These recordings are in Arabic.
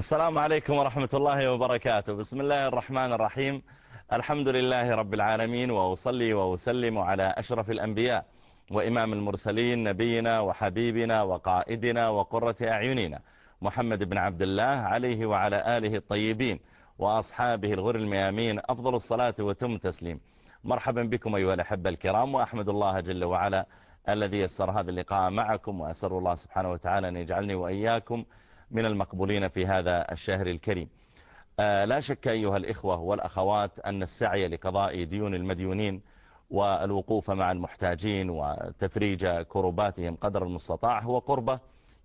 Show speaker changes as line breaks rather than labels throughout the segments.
السلام عليكم ورحمة الله وبركاته. بسم الله الرحمن الرحيم. الحمد لله رب العالمين وأصلي وأسلم على أشرف الأنبياء وإمام المرسلين نبينا وحبيبنا وقائدنا وقرة أعيننا محمد بن عبد الله عليه وعلى آله الطيبين وأصحابه الغر الميامين. أفضل الصلاة وتم تسليم مرحبا بكم أيها الأحبة الكرام وأحمد الله جل وعلا الذي يسر هذا اللقاء معكم وأسر الله سبحانه وتعالى أن يجعلني وإياكم من المقبولين في هذا الشهر الكريم. لا شك أيها الإخوة والأخوات أن السعي لقضاء ديون المديونين والوقوف مع المحتاجين وتفريج كرباتهم قدر المستطاع هو قربة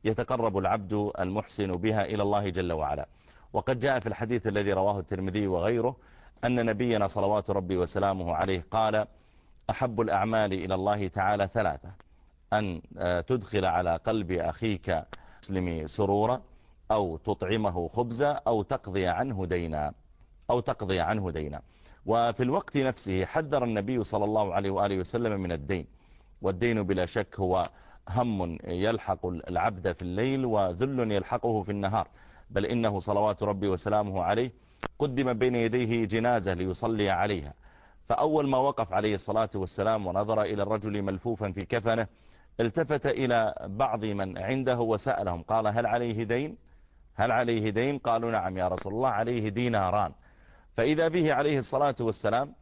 يتقرب العبد المحسن بها إلى الله جل وعلا. وقد جاء في الحديث الذي رواه الترمذي وغيره أن نبينا صلوات ربي وسلامه عليه قال أحب الأعمال إلى الله تعالى ثلاثة أن تدخل على قلب أخيك مسلم سرورا أو تطعمه خبزا أو تقضي عنه دينا أو تقضي عنه دينا. وفي الوقت نفسه حذر النبي صلى الله عليه وآله وسلم من الدين. والدين بلا شك هو هم يلحق العبد في الليل وذل يلحقه في النهار. بل إنه صلوات ربي وسلامه عليه قدم بين يديه جنازة ليصلي عليها. فأول ما وقف عليه الصلاة والسلام ونظر إلى الرجل ملفوفا في كفنه التفت إلى بعض من عنده وسألهم قال هل عليه دين؟ هل عليه دين؟ قالوا نعم يا رسول الله عليه ديناران. فإذا به عليه الصلاة والسلام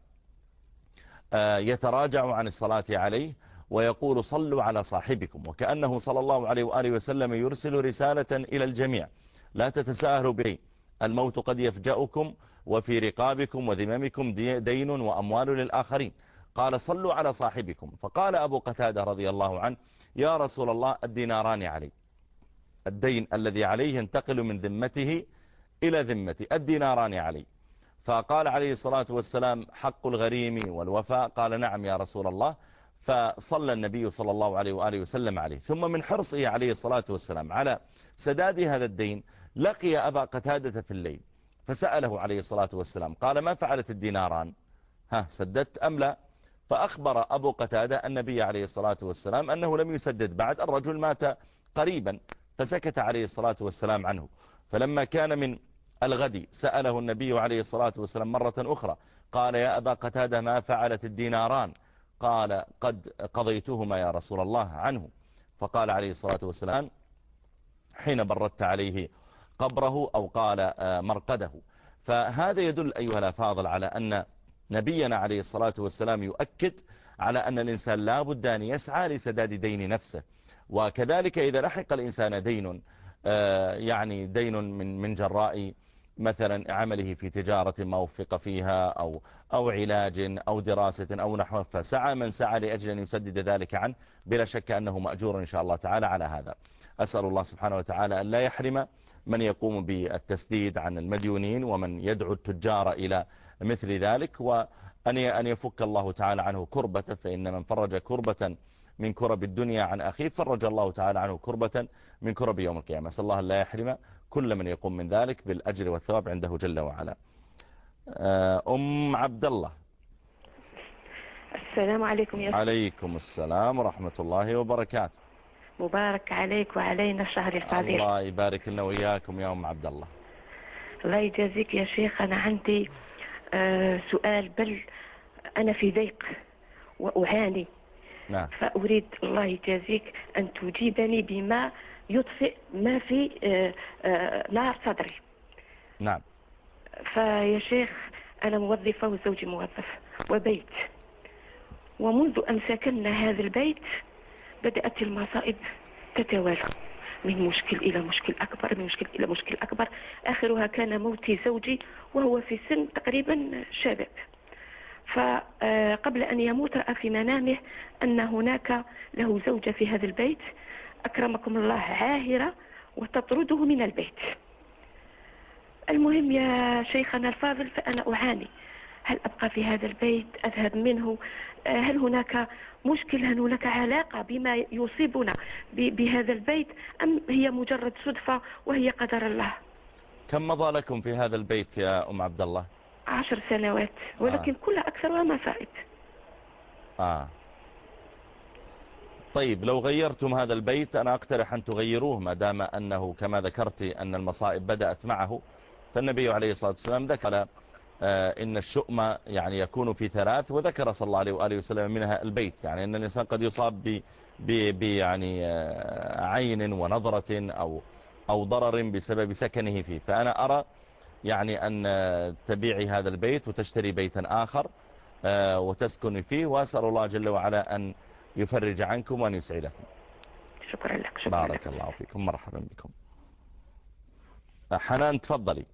يتراجع عن الصلاة عليه ويقول صلوا على صاحبكم. وكأنه صلى الله عليه وآله وسلم يرسل رسالة إلى الجميع. لا تتساهلوا به. الموت قد يفجأكم وفي رقابكم وذممكم دين وأموال للآخرين. قال صلوا على صاحبكم. فقال أبو قتادة رضي الله عنه يا رسول الله الديناران علي. الدين الذي عليه ينتقل من ذمته إلى ذمتي الديناران علي. فقال عليه الصلاة والسلام حق الغريم والوفاء. قال نعم يا رسول الله. فصلى النبي صلى الله عليه وآله وسلم عليه. ثم من حرصه عليه الصلاة والسلام على سداد هذا الدين لقي أبا قتادة في الليل فسأله عليه الصلاة والسلام قال ما فعلت الديناران؟ ها سددت أم لا؟ فأخبر أبو قتادة النبي عليه الصلاة والسلام أنه لم يسدد. بعد الرجل مات قريبا. فسكت عليه الصلاة والسلام عنه. فلما كان من الغد سأله النبي عليه الصلاة والسلام مرة أخرى قال يا أبا قتادة ما فعلت الديناران؟ قال قد قضيتهما يا رسول الله عنه. فقال عليه الصلاة والسلام حين بردت عليه قبره أو قال مرقده. فهذا يدل أيها الأفاضل على أن نبينا عليه الصلاة والسلام يؤكد على أن الإنسان لا بد أن يسعى لسداد دين نفسه. وكذلك إذا لحق الإنسان دين يعني دين من من جراء مثلا عمله في تجارة ما وفق فيها أو, أو علاج أو دراسة أو نحو فسعى من سعى لأجل أن يسدد ذلك عنه بلا شك أنه مأجور إن شاء الله تعالى على هذا. أسأل الله سبحانه وتعالى أن لا يحرم من يقوم بالتسديد عن المديونين ومن يدعو التجار إلى مثل ذلك وأن أن يفك الله تعالى عنه كربة فإن من فرج كربة من كرب الدنيا عن أخيه فرج الله تعالى عنه كربة من كرب يوم القيامة. أسأل الله لا يحرم كل من يقوم من ذلك بالأجر والثواب عنده جل وعلا. أم عبد الله
السلام عليكم يا
عليكم السلام ورحمة الله وبركاته.
مبارك عليك وعلينا الشهر الفضيل
الله يبارك لنا وإياكم يا أم عبد الله
الله يجازيك يا شيخ. أنا عندي آه سؤال. بل أنا في ضيق وأعاني.
نعم.
فأريد الله يجازيك أن تجيبني بما يطفئ ما في آه آه نار صدري.
نعم.
فيا شيخ أنا موظفة وزوجي موظف وبيت. ومنذ أن سكننا هذا البيت بدأت المصائب تتوالى. من مشكل إلى مشكل أكبر من مشكل إلى مشكل أكبر. آخرها كان موت زوجي وهو في سن تقريبا شباب فقبل أن يموت رأى في منامه أن هناك له زوجة في هذا البيت. أكرمكم الله عاهرة وتطرده من البيت. المهم يا شيخنا الفاضل فأنا أعاني. هل أبقى في هذا البيت؟ أذهب منه؟ آه، هل هناك مشكل هل هناك علاقة بما يصيبنا بهذا البيت؟ أم هي مجرد صدفة وهي قدر الله؟
كم مضى لكم في هذا البيت يا أم عبد الله؟
عشر سنوات ولكن
آه.
كلها أكثرها مصائب
آه. طيب لو غيرتم هذا البيت أنا أقترح أن تغيروه ما دام أنه كما ذكرت أن المصائب بدأت معه. فالنبي عليه الصلاة والسلام ذكر آه، إن الشؤم يعني يكون في ثلاث وذكر صلى الله عليه وآله وسلم منها البيت. يعني أن الإنسان قد يصاب ب ب- ب يعني آه، عين ونظرة أو أو ضرر بسبب سكنه فيه. فأنا أرى يعني أن تبيعي هذا البيت وتشتري بيتا آخر آه، وتسكن فيه وأسأل الله جل وعلا أن يفرج عنكم وأن يسعدكم
شكرا لك شكرا
بارك
لك.
الله فيكم مرحبا بكم. حنان تفضلي.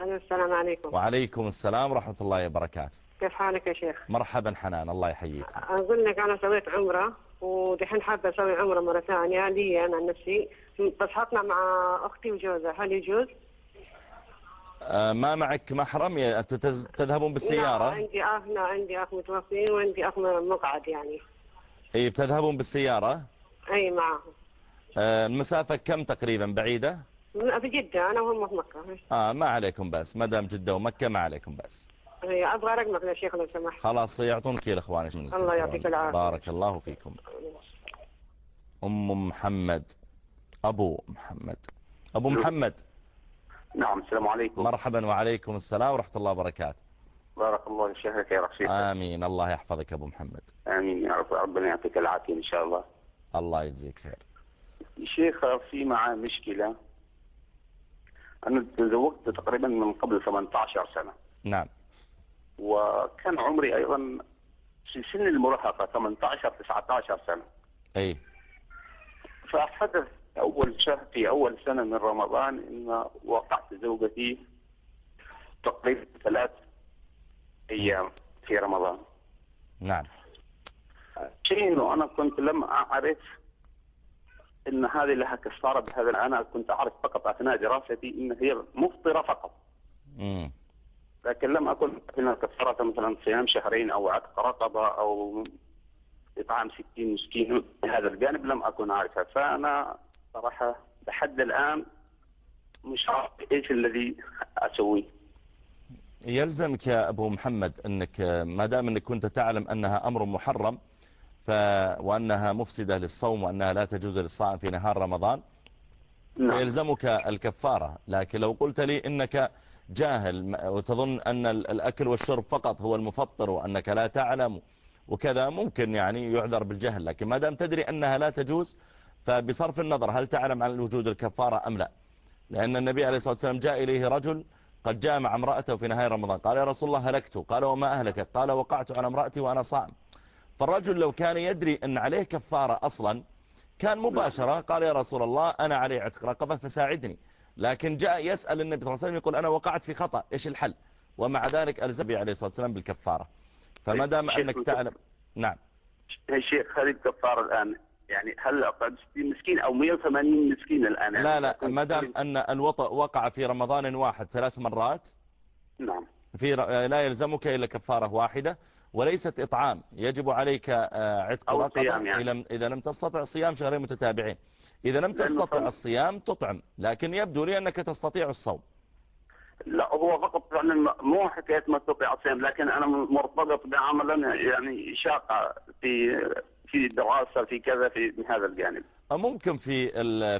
السلام عليكم.
وعليكم السلام ورحمة الله وبركاته.
كيف حالك يا شيخ؟
مرحبا حنان الله يحييك.
أقول لك أنا سويت عمرة ودحين حابة أسوي عمرة مرة ثانية لي أنا نفسي. بس حطنا مع أختي وجوزها هل يجوز؟
آه، ما معك محرم؟ يا- أنتم تز- تذهبون
لا
بالسيارة
عندي أخ لا عندي أخ متوفي وعندي أخ مقعد يعني.
أي بتذهبون بالسيارة؟
أي معه
آه، المسافة كم تقريبا؟ بعيدة؟
في جدة أنا وهم في مكة.
آه ما عليكم بس ما دام جدة ومكة ما عليكم بس.
هي أبغى رقمك يا شيخ لو سمحت.
خلاص يعطونك إيش منكم
الله يعطيك. العافية.
بارك الله فيكم. أم محمد أبو محمد. أبو محمد.
نعم السلام عليكم.
مرحبا وعليكم السلام ورحمة الله وبركاته.
بارك الله في شهرك يا رشيد
آمين. الله يحفظك أبو محمد.
آمين يا رب ربنا يعطيك العافية إن شاء الله.
الله يجزيك خير.
شيخ في معي مشكلة. أنا تزوجت تقريبا من قبل 18 سنة.
نعم.
وكان عمري أيضا في سن المراهقة 18 19 سنة.
أي
فحدث أول شهر في أول سنة من رمضان إن وقعت زوجتي تقريبا ثلاث أيام في رمضان.
نعم.
شيء إنه أنا كنت لم أعرف إن هذه لها كفاره بهذا أنا كنت أعرف فقط أثناء دراستي إن هي مفطرة فقط.
مم.
لكن لم أكن انها كفاره مثلا صيام شهرين أو عتق رقبة أو إطعام 60 مسكين. هذا الجانب لم أكن أعرفها. فأنا صراحة لحد الآن مش عارف إيش الذي أسويه.
يلزمك يا أبو محمد أنك ما دام أنك كنت تعلم أنها أمر محرم ف... وأنها مفسدة للصوم وأنها لا تجوز للصائم في نهار رمضان
نعم.
فيلزمك الكفارة. لكن لو قلت لي إنك جاهل وتظن أن ال- الأكل والشرب فقط هو المفطر وأنك لا تعلم وكذا ممكن يعني يعذر بالجهل. لكن ما دام تدري أنها لا تجوز فبصرف النظر هل تعلم عن وجود الكفارة أم لا؟ لأن النبي عليه الصلاة والسلام جاء إليه رجل قد جاء مع امرأته في نهاية رمضان. قال يا رسول الله هلكت. قال وما أهلكت؟ قال وقعت على امرأتي وأنا صائم. فالرجل لو كان يدري أن عليه كفارة أصلا كان مباشرة قال يا رسول الله أنا علي عتق رقبة فساعدني. لكن جاء يسأل النبي صلى الله عليه وسلم يقول أنا وقعت في خطأ إيش الحل؟ ومع ذلك ألزم عليه الصلاة والسلام بالكفارة. فما دام أنك تعلم نعم.
يا شيخ هذه الكفارة الآن يعني هل أقعد 60 مسكين أو 180 مسكين الآن؟
لا
يعني
لا ما دام أن الوطأ وقع في رمضان واحد ثلاث مرات
نعم.
في ر- لا يلزمك إلا كفارة واحدة وليست إطعام. يجب عليك آه، عتق رقبة
يعني.
إذا لم- تستطع صيام شهرين متتابعين. إذا لم تستطع. الصيام تطعم لكن يبدو لي أنك تستطيع الصوم.
لا هو فقط فعلا مو حكاية ما استطيع الصيام لكن أنا مرتبط بعمل يعني شاقة في في دراسه في كذا في من هذا الجانب.
ممكن في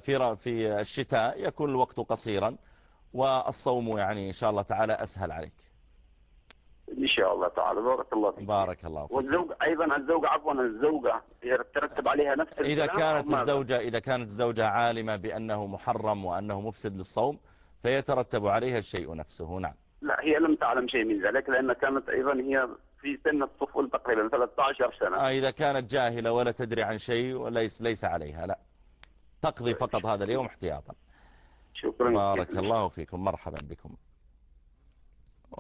في في الشتاء يكون الوقت قصيرا والصوم يعني إن شاء الله تعالى أسهل عليك.
إن شاء الله تعالى. بارك الله فيك.
بارك الله فيك.
والزوج أيضا الزوجه عفوا الزوجة يترتب عليها نفس
إذا كانت؟ الزوجة إذا كانت الزوجة عالمة بأنه محرم وأنه مفسد للصوم فيترتب عليها الشيء نفسه. نعم.
لا هي لم تعلم شيء من ذلك لأن كانت أيضا هي في سن الطفل تقريبا 13 سنة.
آه إذا كانت جاهلة ولا تدري عن شيء وليس ليس عليها لا. تقضي فقط هذا اليوم احتياطا.
شكرا.
بارك
كثيراً.
الله فيكم مرحبا بكم.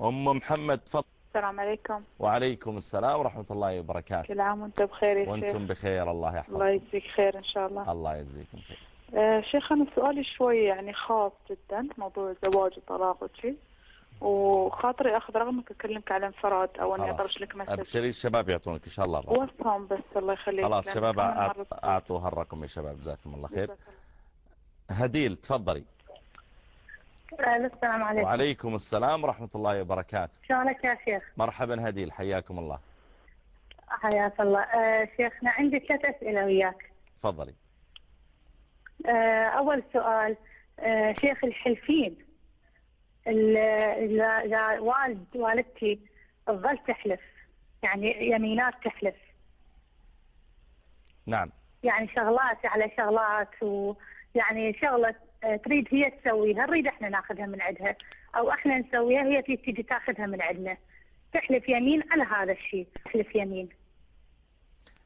أم محمد تفضل.
السلام عليكم.
وعليكم السلام ورحمة الله وبركاته.
كل عام وانت بخير يا شيخ.
وأنتم بخير الله
الله
يحفظكم
يجزيك خير إن شاء الله.
الله يجزيكم خير.
آه شيخ أنا سؤالي شوي يعني خاص جدا موضوع الزواج والطلاق وشي. وخاطري أخذ رقمك أكلمك على انفراد أو إني
خلاص.
أطرش لك مسج.
أبشري الشباب يعطونك إن شاء الله الرقم
وصهم بس الله يخليك.
خلاص شباب أعطوا هالرقم يا شباب جزاكم الله خير. هديل تفضلي.
السلام عليكم.
وعليكم السلام ورحمة الله وبركاته.
شلونك يا شيخ؟
مرحبا هديل حياكم الله.
حياك الله. آه شيخنا عندي ثلاث أسئلة وياك.
تفضلي.
آه أول سؤال. آه شيخ الحلفين إذا والد والدتي تظل تحلف يعني يمينات تحلف.
نعم.
يعني شغلات على شغلات ويعني شغلة آه، تريد هي تسويها نريد إحنا ناخذها من عندها. أو إحنا نسويها هي تيجي تاخذها من عندنا. تحلف يمين على هذا الشيء تحلف يمين.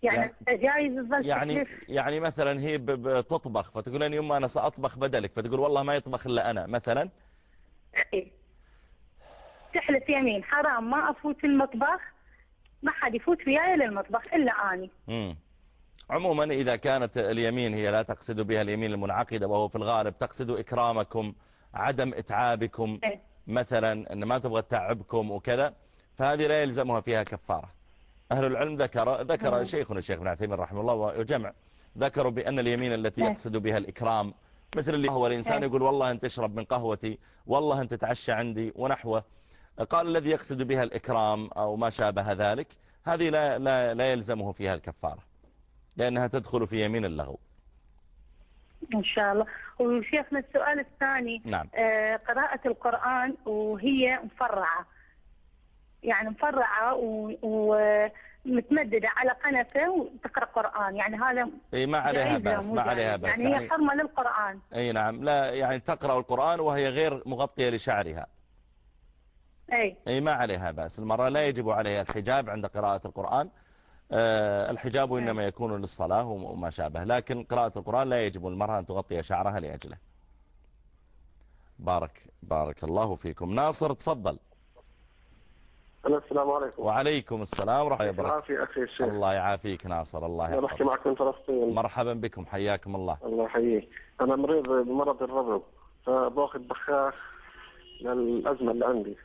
يعني جايز تظل
يعني
تحلف؟
يعني مثلا هي بتطبخ فتقول لي يما أنا سأطبخ بدلك فتقول والله ما يطبخ إلا أنا مثلا.
تحلف يمين حرام ما أفوت المطبخ ما حد يفوت وياي للمطبخ إلا أني
مم. عموما إذا كانت اليمين هي لا تقصد بها اليمين المنعقدة وهو في الغالب تقصد إكرامكم عدم إتعابكم
إيه.
مثلا أن ما تبغى تتعبكم وكذا فهذه لا يلزمها فيها كفارة أهل العلم ذكر ذكر. شيخنا الشيخ ابن عثيمين رحمه الله وجمع ذكروا بأن اليمين التي
إيه.
يقصد بها الإكرام مثل اللي هو الإنسان
إيه.
يقول والله أنت تشرب من قهوتي والله أنت تتعشى عندي ونحوه. قال الذي يقصد بها الإكرام أو ما شابه ذلك هذه لا, لا, لا يلزمه فيها الكفارة لأنها تدخل في يمين اللغو.
إن شاء الله. وشيخنا السؤال الثاني
نعم.
آه، قراءة القرآن وهي مفرعة. يعني مفرعة و- ومتمددة على قنفة وتقرأ قرآن. يعني هذا
أي ما عليها
مو
ما عليها
جائزة.
بأس.
يعني هي
يعني
حرمة للقرآن.
أي نعم. لا يعني تقرأ القرآن وهي غير مغطية لشعرها.
إي.
أي ما عليها بأس. المرأة لا يجب عليها الحجاب عند قراءة القرآن. آه، الحجاب إنما يكون للصلاة وما شابه. لكن قراءة القرآن لا يجب المرأة أن تغطي شعرها لأجله. بارك بارك الله فيكم. ناصر تفضل.
السلام عليكم.
وعليكم السلام ورحمة الله وبركاته.
أخي الشيخ
الله يعافيك ناصر الله
بحكي
يحفظك.
معك من فلسطين
مرحبا بكم حياكم الله.
الله يحييك. أنا مريض بمرض الربو فباخذ بخاخ للأزمة اللي عندي.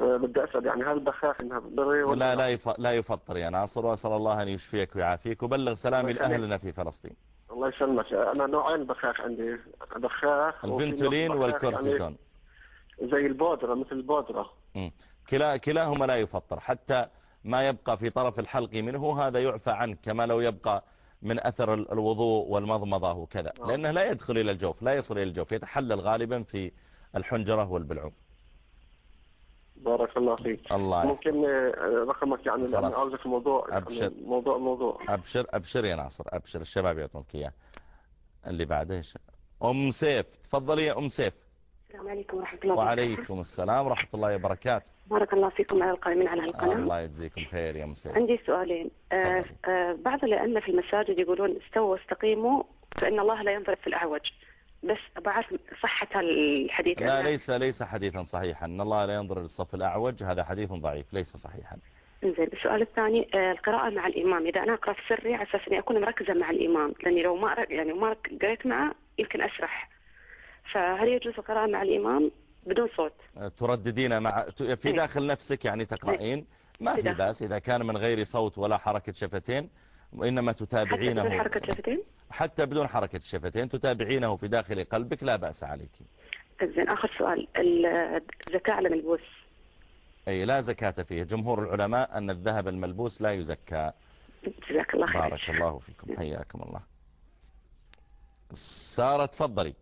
أه، بدي أسأل يعني هل البخاخ إنها بضري ولا
لا لا؟ يف... لا يفطر يا ناصر وأسأل الله أن يشفيك ويعافيك وبلغ سلامي. لأهلنا في فلسطين.
الله يسلمك. أنا نوعين بخاخ عندي بخاخ
الفنتولين
بخاخ
والكورتيزون.
يعني زي البودرة مثل البودرة.
كلا كلاهما لا يفطر حتى ما يبقى في طرف الحلق منه هذا يعفى عنه كما لو يبقى من أثر ال- الوضوء والمضمضة وكذا
آه.
لأنه لا يدخل إلى الجوف لا يصل إلى الجوف يتحلل غالبا في الحنجرة والبلعوم
بارك الله فيك
الله.
ممكن أه، رقمك يعني لأني
خلاص.
عاوزك الموضوع
أبشر.
موضوع موضوع
أبشر أبشر يا ناصر أبشر الشباب يعطونك إياه اللي بعده؟ أم سيف تفضلي يا أم سيف
السلام عليكم ورحمة الله وبركاته.
وعليكم السلام ورحمة الله وبركاته.
بارك الله فيكم على القائمين على القناة.
الله يجزيكم خير يا أم سيف
عندي سؤالين. آه. آه بعض الأئمة في المساجد يقولون استووا واستقيموا فإن الله لا ينظر في الأعوج. بس بعرف صحة الحديث
لا
أنا-
ليس ليس حديثا صحيحا. إن الله لا ينظر للصف الأعوج هذا حديث ضعيف ليس صحيحا.
زين السؤال الثاني آه القراءة مع الإمام. إذا أنا أقرأ في سري على أساس إني أكون مركزة مع الإمام لأني لو ما يعني ما قريت معه يمكن أسرح فهل يجوز القراءة مع الإمام بدون صوت؟
ترددين مع في
إيه.
داخل نفسك يعني تقرأين؟ ما
في.
بأس إذا كان من غير صوت ولا حركة شفتين وإنما
حتى
تتابعينه.
بدون حركة شفتين؟
حتى بدون حركة الشفتين تتابعينه في داخل قلبك لا بأس عليك.
زين آخر سؤال ال- الزكاة على ملبوس.
أي لا زكاة فيه جمهور العلماء أن الذهب الملبوس لا يزكى.
جزاك الله خير.
بارك الله فيكم حياكم الله. سارة تفضلي.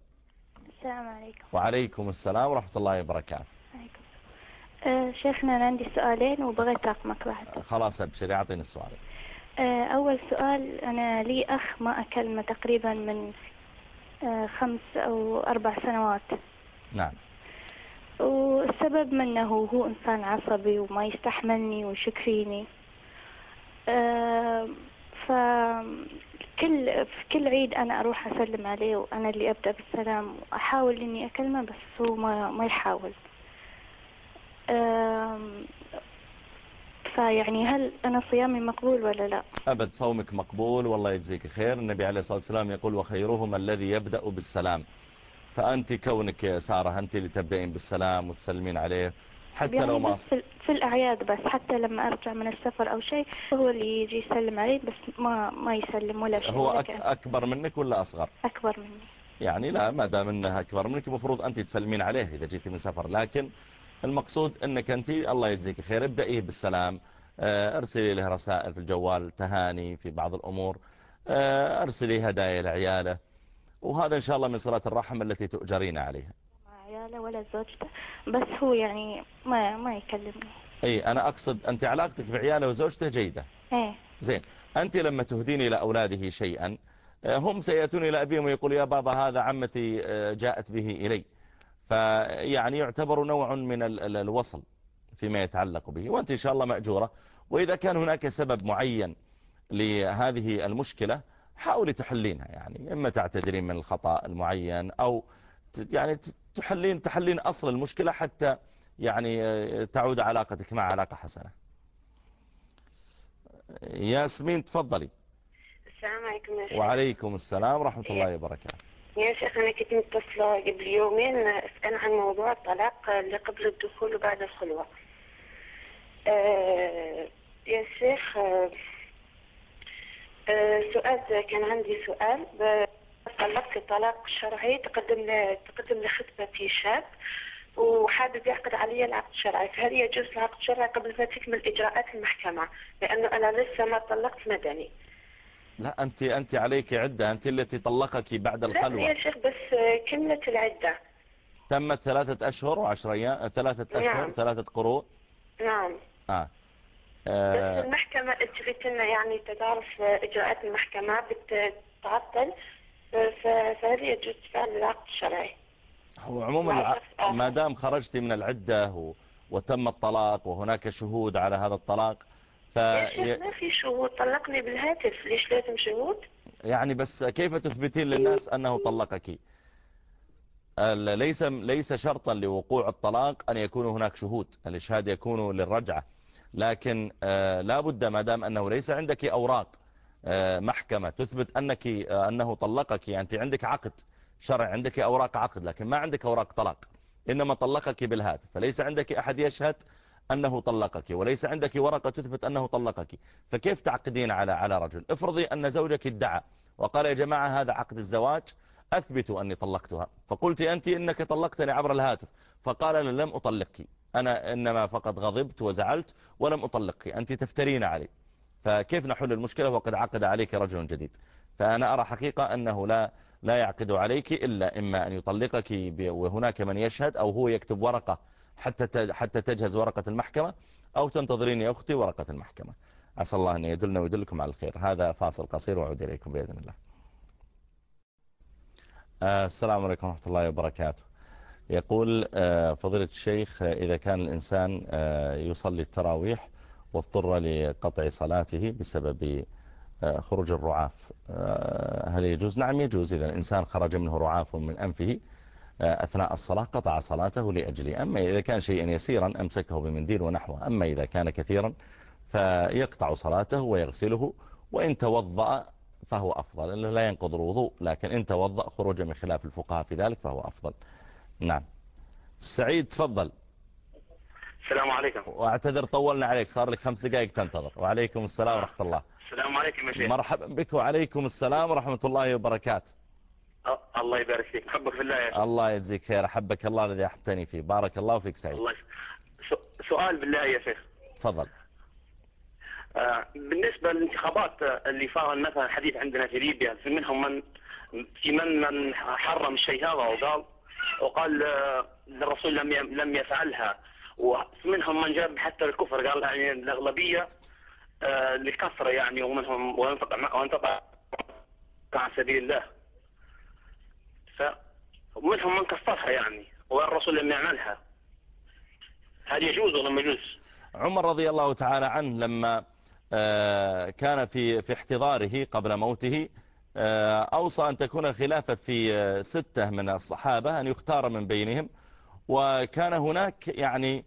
السلام عليكم.
وعليكم السلام ورحمة الله وبركاته.
عليكم. أه شيخنا أنا عندي سؤالين وبغيت رقمك واحد.
خلاص أبشري أعطيني السؤال.
أه أول سؤال أنا لي أخ ما أكلمه تقريبا من أه خمس أو أربع سنوات.
نعم.
والسبب منه هو إنسان عصبي وما يستحملني ويشك فيني أه فكل في كل عيد أنا أروح أسلم عليه وأنا اللي أبدأ بالسلام وأحاول إني أكلمه بس هو ما ما يحاول. فيعني هل أنا صيامي مقبول ولا لا؟
أبد صومك مقبول والله يجزيك خير. النبي عليه الصلاة والسلام يقول وخيرهم الذي يبدأ بالسلام. فأنت كونك سارة أنت اللي تبدأين بالسلام وتسلمين عليه. حتى
يعني
لو ما
في, في الأعياد بس حتى لما أرجع من السفر أو شيء هو اللي يجي يسلم علي بس ما ما يسلم ولا شيء
هو أك أكبر منك ولا أصغر؟
أكبر مني.
يعني لا ما دام إنها أكبر منك المفروض أنت تسلمين عليه إذا جيتي من سفر. لكن المقصود إنك أنت الله يجزيك خير ابدأيه بالسلام. آه، أرسلي له رسائل في الجوال تهاني في بعض الأمور. آه، أرسلي هدايا لعياله. وهذا إن شاء الله من صلة الرحم التي تؤجرين عليها.
عياله ولا زوجته بس هو يعني ما ما يكلمني.
إي أنا أقصد أنت علاقتك بعياله وزوجته جيدة.
إيه
زين أنت لما تهدين إلى أولاده شيئا آه، هم سيأتون إلى أبيهم ويقول يا بابا هذا عمتي آه، جاءت به إلي. فيعني يعتبر نوع من ال- ال- الوصل فيما يتعلق به وأنت إن شاء الله مأجورة. وإذا كان هناك سبب معين لهذه المشكلة حاولي تحلينها يعني إما تعتذرين من الخطأ المعين أو يعني تحلين تحلين أصل المشكلة حتى يعني آه، تعود علاقتك مع علاقة حسنة. ياسمين تفضلي.
السلام عليكم يا شيخ.
وعليكم السلام ورحمة الله وبركاته.
يا شيخ أنا كنت متصلة قبل يومين أسأل عن موضوع الطلاق اللي قبل الدخول وبعد الخلوة. آه يا شيخ آه آه سؤال كان عندي سؤال. طلقت طلاق شرعي تقدم تقدم لخطبتي شاب وحابب يعقد علي العقد الشرعي. فهل يجوز العقد الشرعي قبل ما تكمل إجراءات المحكمة؟ لأنه أنا لسه ما طلقت مدني.
لا أنت أنت عليك عدة. أنت التي طلقك بعد
لا يا شيخ بس كملت العدة.
تمت ثلاثة أشهر وعشر أيام ثلاثة أشهر
نعم.
ثلاثة قروء
نعم.
آه.
بس
آه.
المحكمة اجرت لنا يعني تدارس إجراءات المحكمة بتتعطل. ف- فهل يجوز فعل العقد الشرعي؟
هو عموما. ما دام خرجت من العدة و... وتم الطلاق وهناك شهود على هذا الطلاق ف
ما في شهود طلقني بالهاتف ليش لازم شهود؟
يعني بس كيف تثبتين للناس أنه طلقك ال- ليس ليس شرطا لوقوع الطلاق أن يكون هناك شهود الإشهاد يكون للرجعة لكن آه، لا بد ما دام أنه ليس عندك أوراق محكمة. تثبت أنك آه، أنه طلقك يعني أنت عندك عقد شرع عندك أوراق عقد لكن ما عندك أوراق طلاق. إنما طلقك بالهاتف. فليس عندك أحد يشهد أنه طلقك وليس عندك ورقة تثبت أنه طلقك. فكيف تعقدين على على رجل؟ افرضي أن زوجك ادعى وقال يا جماعة هذا عقد الزواج أثبتوا أني طلقتها. فقلت أنت إنك طلقتني عبر الهاتف. فقال لم أطلقك. أنا إنما فقط غضبت وزعلت ولم أطلقك. أنت تفترين علي. فكيف نحل المشكلة وقد عقد عليك رجل جديد؟ فأنا أرى حقيقة أنه لا لا يعقد عليك إلا إما أن يطلقك وهناك من يشهد أو هو يكتب ورقة حتى حتى تجهز ورقة المحكمة أو تنتظرين يا أختي ورقة المحكمة. عسى الله أن يدلنا ويدلكم على الخير. هذا فاصل قصير وأعود إليكم بإذن الله. آه، السلام عليكم ورحمة الله وبركاته. يقول آه، فضيلة الشيخ إذا كان الإنسان آه، يصلي التراويح واضطر لقطع صلاته بسبب آه، خروج الرعاف. آه، هل يجوز؟ نعم يجوز. إذا الإنسان خرج منه رعاف من أنفه آه، أثناء الصلاة قطع صلاته لأجله. أما إذا كان شيئا يسيرا أمسكه بمنديل ونحوه. أما إذا كان كثيرا فيقطع صلاته ويغسله وإن توضأ فهو أفضل. إنه لا ينقض الوضوء لكن إن توضأ خروجا من خلاف الفقهاء في ذلك فهو أفضل. نعم. سعيد تفضل.
السلام عليكم.
واعتذر طولنا عليك صار لك خمس دقائق تنتظر. وعليكم السلام ورحمة الله.
السلام عليكم يا شيخ.
مرحبا بك وعليكم السلام ورحمة الله وبركاته.
الله يبارك فيك. حبك في الله يا شيخ.
الله يجزيك خير. أحبك الله الذي أحبتني فيه. بارك الله فيك سعيد.
الله سؤال بالله يا شيخ.
تفضل.
آه، بالنسبة للانتخابات آه، اللي صار مثلا حديث عندنا في ليبيا في منهم من في من من حرم الشيء هذا وقال وقال آه، الرسول لم ي- لم يفعلها. ومنهم من جاب حتى الكفر قال يعني الأغلبية آه، للكثرة يعني ومنهم وانفق وانفق عن سبيل الله ف ومنهم من كفرها يعني والرسول لم يعملها هل يجوز ولا ما يجوز؟
عمر رضي الله تعالى عنه لما آه، كان في في احتضاره قبل موته آه، أوصى أن تكون الخلافة في ستة من الصحابة أن يختار من بينهم وكان هناك يعني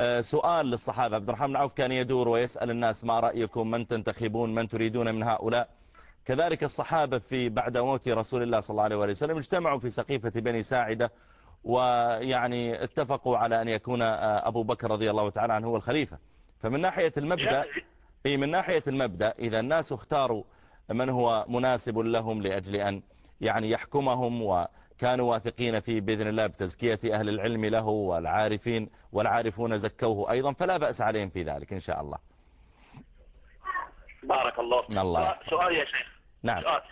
آه، سؤال للصحابة. عبد الرحمن عوف كان يدور ويسأل الناس ما رأيكم؟ من تنتخبون؟ من تريدون من هؤلاء؟ كذلك الصحابة في بعد موت رسول الله صلى الله عليه وسلم اجتمعوا في سقيفة بني ساعدة ويعني اتفقوا على أن يكون آه، أبو بكر رضي الله تعالى عنه هو الخليفة. فمن ناحية المبدأ أي من ناحية المبدأ إذا الناس اختاروا من هو مناسب لهم لأجل أن يعني يحكمهم وكانوا واثقين فيه بإذن الله بتزكية أهل العلم له والعارفين والعارفون زكوه أيضا فلا بأس عليهم في ذلك إن شاء الله.
بارك الله
الله.
سؤال يا شيخ.
نعم.
سؤال.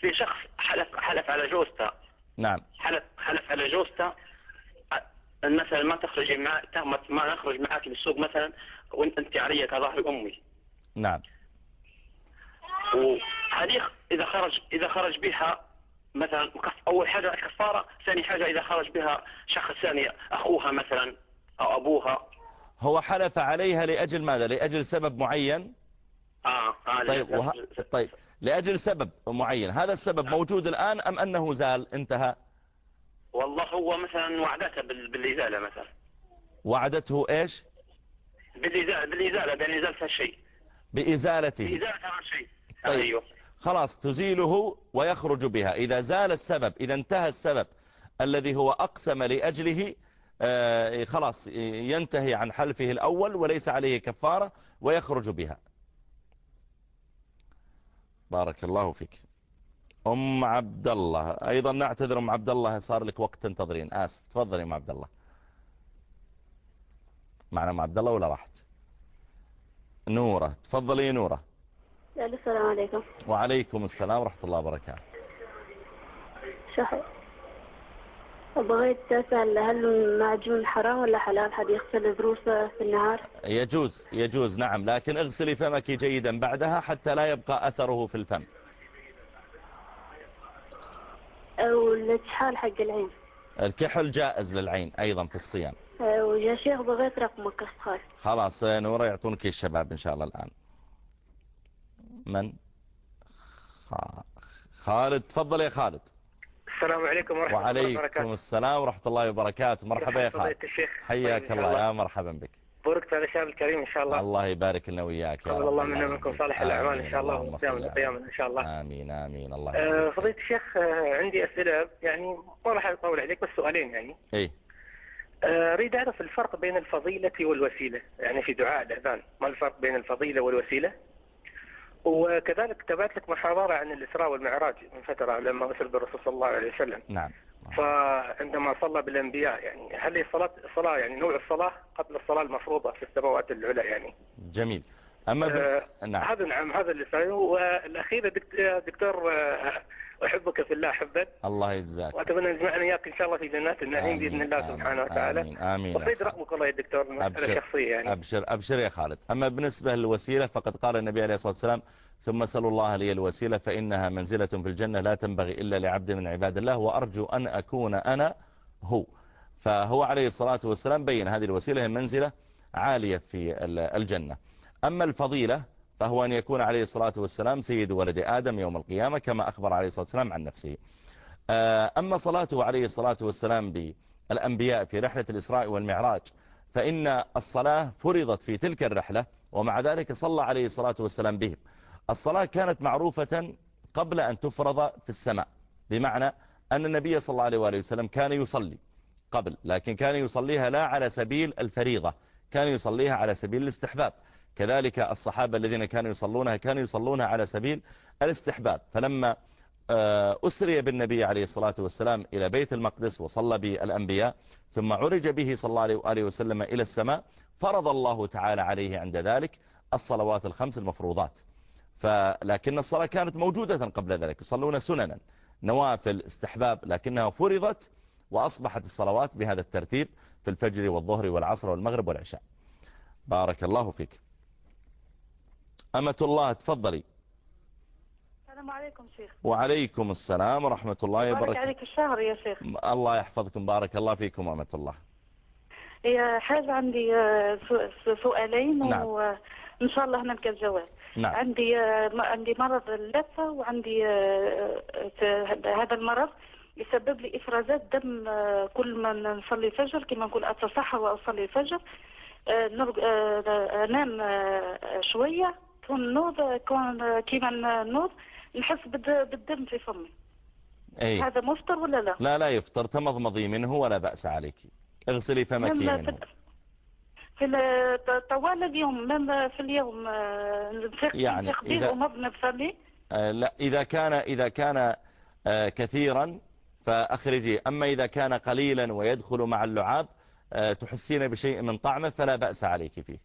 في شخص حلف حلف على جوزته.
نعم.
حلف حلف على جوزته. مثلا ما تخرجي مع ما نخرج معك للسوق مثلا وانت أنت علي كظهر أمي.
نعم.
وهذه إذا خرج إذا خرج بها مثلا أول حاجة كفاره ثاني حاجة إذا خرج بها شخص ثاني أخوها مثلا أو أبوها.
هو حلف عليها لأجل ماذا؟ لأجل سبب معين؟
آه, آه
طيب وه... طيب لأجل سبب معين هذا السبب موجود الآن أم أنه زال؟ انتهى.
والله هو مثلا وعدته بالإزالة مثلا.
وعدته إيش؟
بالإزالة بالإزالة بأن ازاله الشيء
بإزالته.
بإزالة شيء.
طيب.
أيوه.
خلاص تزيله ويخرج بها. إذا زال السبب إذا انتهى السبب الذي هو أقسم لأجله آه خلاص ينتهي عن حلفه الأول وليس عليه كفارة ويخرج بها. بارك الله فيك. أم عبد الله أيضا نعتذر أم عبد الله صار لك وقت تنتظرين. آسف تفضلي أم عبد الله معنا أم عبد الله ولا راحت؟ نورة تفضلي نورة.
السلام عليكم.
وعليكم السلام ورحمة الله وبركاته.
شحو بغيت أسأل هل المعجون حرام ولا حلال؟ حد يغسل ضروسه في النهار؟
يجوز يجوز نعم لكن اغسلي فمك جيدا بعدها حتى لا يبقى أثره في الفم.
أو الكحال حق العين.
الكحل جائز للعين أيضا في الصيام.
ويا شيخ بغيت رقمك خالص
خلاص نورة يعطونك الشباب إن شاء الله الآن. من خالد. تفضل يا خالد.
السلام عليكم ورحمة
وعليكم
الله وبركاته.
وعليكم السلام ورحمة الله وبركاته. مرحبا يا خالد. حياك
طيب،
الله يا مرحبا بك.
بوركت على الشاب الكريم إن شاء الله.
الله يبارك لنا وياك يا
رب الله منا منكم صالح الأعمال إن شاء الله. وقيام القيامة إن شاء الله.
آمين آمين. الله
آه فضيلة الشيخ آه عندي أسئلة يعني ما راح أطول عليك بس سؤالين يعني.
إيه.
أريد أعرف الفرق بين الفضيلة والوسيلة. يعني في دعاء الأذان ما الفرق بين الفضيلة والوسيلة؟ وكذلك تابعت لك محاضرة عن الإسراء والمعراج من فترة لما وصل بالرسول صلى الله عليه وسلم.
نعم.
فعندما صلى بالأنبياء يعني هل هي صلاة صلاة يعني نوع الصلاة قبل الصلاة المفروضة في السماوات العلى يعني؟
جميل. أما ب...
آه
نعم.
هذا نعم هذا اللي سأله والأخير دكتور آه أحبك في الله حبا.
الله يجزاك.
وأتمنى نجمعنا إياك إن شاء الله في جنات النعيم بإذن الله
آمين
سبحانه وتعالى.
آمين آمين.
وصيد رقمك والله يا دكتور مسألة
أبشر
شخصية يعني.
أبشر أبشر يا خالد. أما بالنسبة للوسيلة فقد قال النبي عليه الصلاة والسلام ثم سألوا الله لي الوسيلة فإنها منزلة في الجنة لا تنبغي إلا لعبد من عباد الله وأرجو أن أكون أنا هو. فهو عليه الصلاة والسلام بين هذه الوسيلة هي منزلة عالية في الجنة. أما الفضيلة فهو أن يكون عليه الصلاة والسلام سيد ولد آدم يوم القيامة كما أخبر عليه الصلاة والسلام عن نفسه. أما صلاته عليه الصلاة والسلام بالأنبياء في رحلة الإسراء والمعراج فإن الصلاة فرضت في تلك الرحلة ومع ذلك صلى عليه الصلاة والسلام بهم الصلاة كانت معروفة قبل أن تفرض في السماء بمعنى أن النبي صلى الله عليه وآله وسلم كان يصلي قبل لكن كان يصليها لا على سبيل الفريضة كان يصليها على سبيل الاستحباب. كذلك الصحابة الذين كانوا يصلونها كانوا يصلونها على سبيل الاستحباب. فلما أسري بالنبي عليه الصلاة والسلام إلى بيت المقدس وصلى بالأنبياء ثم عرج به صلى الله عليه وسلم إلى السماء فرض الله تعالى عليه عند ذلك الصلوات الخمس المفروضات. فلكن الصلاة كانت موجودة قبل ذلك يصلون سننا. نوافل استحباب لكنها فرضت وأصبحت الصلوات بهذا الترتيب في الفجر والظهر والعصر والمغرب والعشاء. بارك الله فيك. أمة الله. تفضلي.
السلام عليكم شيخ.
وعليكم السلام ورحمة الله وبركاته.
بارك عليك الشهر يا شيخ.
الله يحفظكم بارك الله فيكم أمة الله.
هي حاجة عندي آه، سؤالين
نعم.
وإن شاء الله نلقى الجواب.
نعم.
عندي آه، عندي مرض اللثة وعندي آه، هذا المرض
يسبب لي إفرازات دم كل ما نصلي الفجر كما نقول أتصحى وأصلي الفجر. آه، نرق- كون نوض كون كيما نوض نحس بالد- بالدم في فمي.
أي
هذا مفطر ولا لا؟
لا لا يفطر تمضمضي منه ولا بأس عليك. اغسلي فمك منه
في طوال اليوم لما في اليوم آه،
يعني إذا-
ومضمض بفمي
آه، لا إذا كان إذا كان آه، كثيرا فأخرجي. أما إذا كان قليلا ويدخل مع اللعاب تحسين بشيء من طعمه فلا بأس عليك فيه.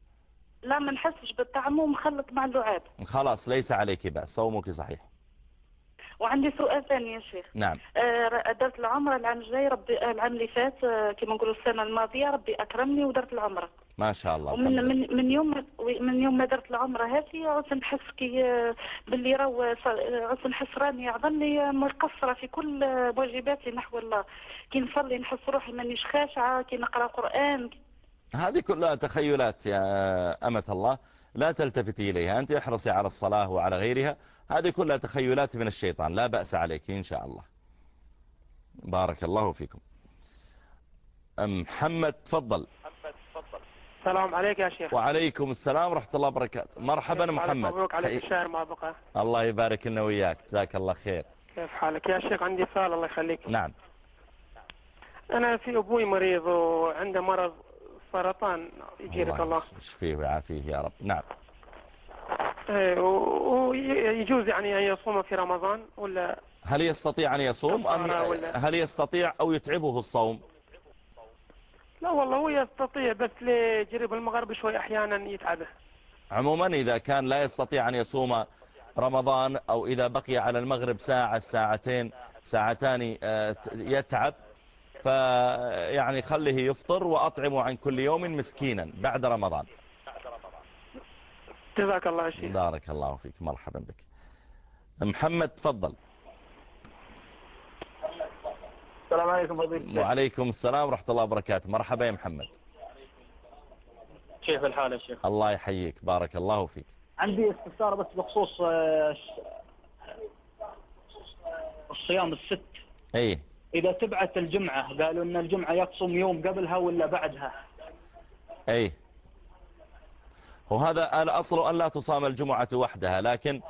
لا ما نحسش بالطعم ومخلط مع اللعاب.
خلاص ليس عليك بأس. صومك صحيح.
وعندي سؤال ثاني يا شيخ.
نعم.
آه، درت العمرة العام الجاي ربي آه، العام اللي فات آه، كما نقولوا السنة الماضية ربي أكرمني ودرت العمرة.
ما شاء الله.
ومن. من من يوم من يوم ما درت العمرة هذه عدت نحس كي باللي راهو عدت نحس راني عظني مقصرة في كل واجباتي نحو الله. كي نصلي نحس روحي مانيش خاشعة كي نقرأ قرآن
هذه كلها تخيلات يا أمة الله. لا تلتفتي إليها. أنت احرصي على الصلاة وعلى غيرها. هذه كلها تخيلات من الشيطان. لا بأس عليك إن شاء الله. بارك الله فيكم. محمد تفضل.
السلام عليك يا شيخ.
وعليكم السلام ورحمة الله وبركاته. مرحبا محمد.
مبروك عليك.
حي-
الشهر ما بقى.
الله يبارك لنا وياك. جزاك الله خير.
كيف حالك؟ يا شيخ عندي سؤال الله يخليك.
نعم.
أنا في أبوي مريض وعنده مرض سرطان. يجيرك الله
يشفيه ويعافيه يا رب. نعم.
إيه، ويجوز يعني أن يصوم في رمضان ولا؟
هل يستطيع أن يصوم أم هل يستطيع أو يتعبه الصوم؟
لا والله هو يستطيع بس لجرب المغرب شوي أحيانا يتعبه.
عموما إذا كان لا يستطيع أن يصوم رمضان أو إذا بقي على المغرب ساعة ساعتين ساعتان آه، يتعب فيعني خله يفطر وأطعم عن كل يوم مسكينا بعد رمضان.
جزاك الله شيخ.
بارك الله فيك. مرحبا بك. محمد تفضل.
السلام عليكم فضيلة
وعليكم السلام ورحمة الله وبركاته. مرحبا يا محمد.
كيف الحال يا شيخ؟
الله يحييك. بارك الله فيك.
عندي استفسار بس بخصوص آه، ش- الصيام الست.
إيه.
إذا تبعت الجمعة قالوا أن الجمعة يصوم يوم قبلها ولا بعدها.
أي. وهذا الأصل أن لا تصام الجمعة وحدها لكن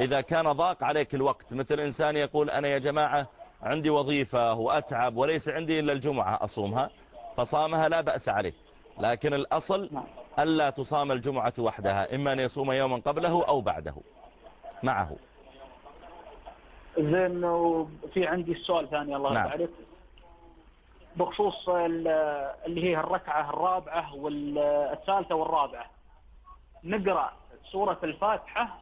إذا كان ضاق عليك الوقت مثل إنسان يقول أنا يا جماعة عندي وظيفة وأتعب وليس عندي إلا الجمعة أصومها فصامها لا بأس عليه. لكن الأصل ألا تصام الجمعة وحدها إما أن يصوم يوما قبله أو بعده معه.
زين وفي عندي السؤال ثاني الله
نعم.
يرضى عليك بخصوص ال- اللي هي الركعة الرابعة والثالثة والرابعة نقرأ سورة الفاتحة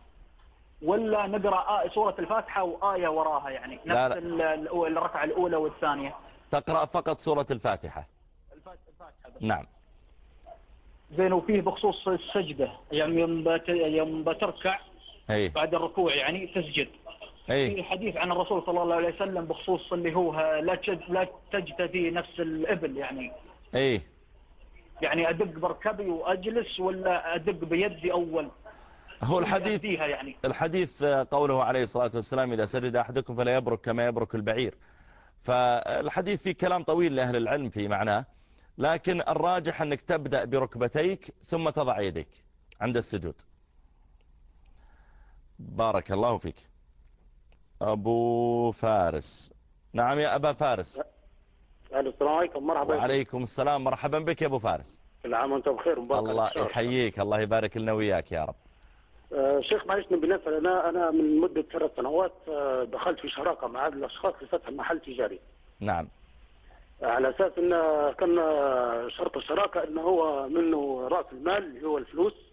ولا نقرأ سورة الفاتحة وآية وراها؟ يعني نفس
لا. لا.
ال- ال- الركعة الأولى والثانية.
تقرأ فقط سورة الفاتحة. نعم.
زين وفيه بخصوص السجدة يعني يوم بت- يوم بتركع
أي
بعد الركوع يعني تسجد. في
أي
حديث عن الرسول صلى الله عليه وسلم بخصوص اللي هو لا تجد لا تجتثي نفس الإبل يعني.
أي
يعني أدق بركبي وأجلس ولا أدق بيدي أول؟
هو الحديث
فيها يعني.
الحديث قوله عليه الصلاة والسلام إذا سجد أحدكم فلا يبرك كما يبرك البعير. فالحديث فيه كلام طويل لأهل العلم في معناه لكن الراجح أنك تبدأ بركبتيك ثم تضع يديك عند السجود. بارك الله فيك. أبو فارس. نعم يا أبا فارس.
السلام عليكم. مرحبا
وعليكم السلام. مرحبا بك يا أبو فارس.
كل عام وأنت بخير مبارك
الله. يحييك. الله يبارك لنا وياك يا رب.
آه، شيخ معلش نسأل. أنا أنا من مدة ثلاث سنوات آه، دخلت في شراكة مع هذا الاشخاص لفتح محل تجاري.
نعم.
على أساس إن كان شرط الشراكة انه هو منه رأس المال اللي هو الفلوس.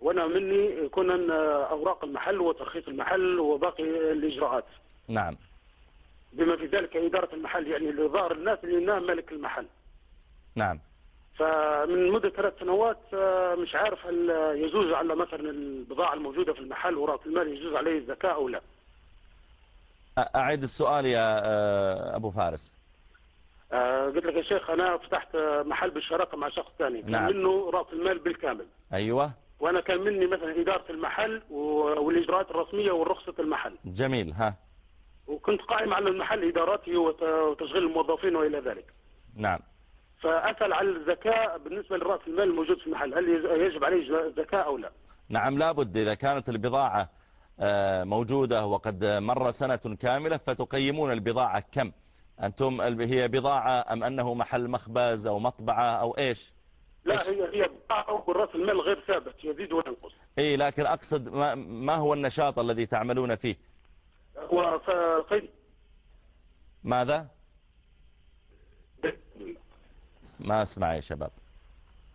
وأنا مني أن اوراق المحل وترخيص المحل وباقي الاجراءات.
نعم.
بما في ذلك إدارة المحل يعني لظهر الناس اللي مالك المحل.
نعم.
فمن مدة ثلاث سنوات آه، مش عارف هل يجوز على مثلا البضاعة الموجودة في المحل ورأس المال يجوز عليه الزكاة أو لا.
أعيد السؤال يا آه، أبو فارس.
آه، قلت لك يا شيخ أنا فتحت محل بالشراكة مع شخص ثاني.
نعم.
منه رأس المال بالكامل.
أيوة.
وأنا كان مني مثلا إدارة المحل و- والإجراءات الرسمية ورخصة المحل.
جميل ها.
وكنت قائم على المحل إدارته وت- وتشغيل الموظفين وإلى ذلك.
نعم.
فأسأل على الزكاة بالنسبة لرأس المال الموجود في المحل هل يجب عليه زكاة أو لا؟
نعم لابد إذا كانت البضاعة آه، موجودة وقد مر سنة كاملة فتقيمون البضاعة. كم؟ أنتم ال- هي بضاعة أم أنه محل مخبز أو مطبعة أو إيش؟
لا هي هي بضاعة ورأس المال غير ثابت يزيد وينقص
إيه لكن أقصد ما, ما هو النشاط الذي تعملون فيه؟
هو صيد
ماذا؟ ما أسمع يا شباب.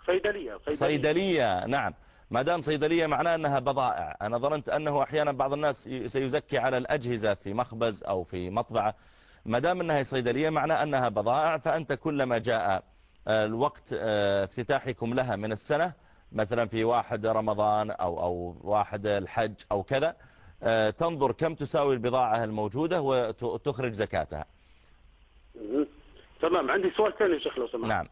صيدلية
صيدلية. نعم. ما دام صيدلية معناه أنها بضائع. أنا ظننت أنه أحيانا بعض الناس سيزكي على الأجهزة في مخبز أو في مطبعة. ما دام أنها صيدلية معناه أنها بضائع فأنت كلما جاء الوقت آه، افتتاحكم لها من السنة مثلا في واحد رمضان أو, أو واحد الحج أو كذا آه، تنظر كم تساوي البضاعة الموجودة وتخرج زكاتها.
تمام. عندي سؤال ثاني يا شيخ لو سمحت.
نعم.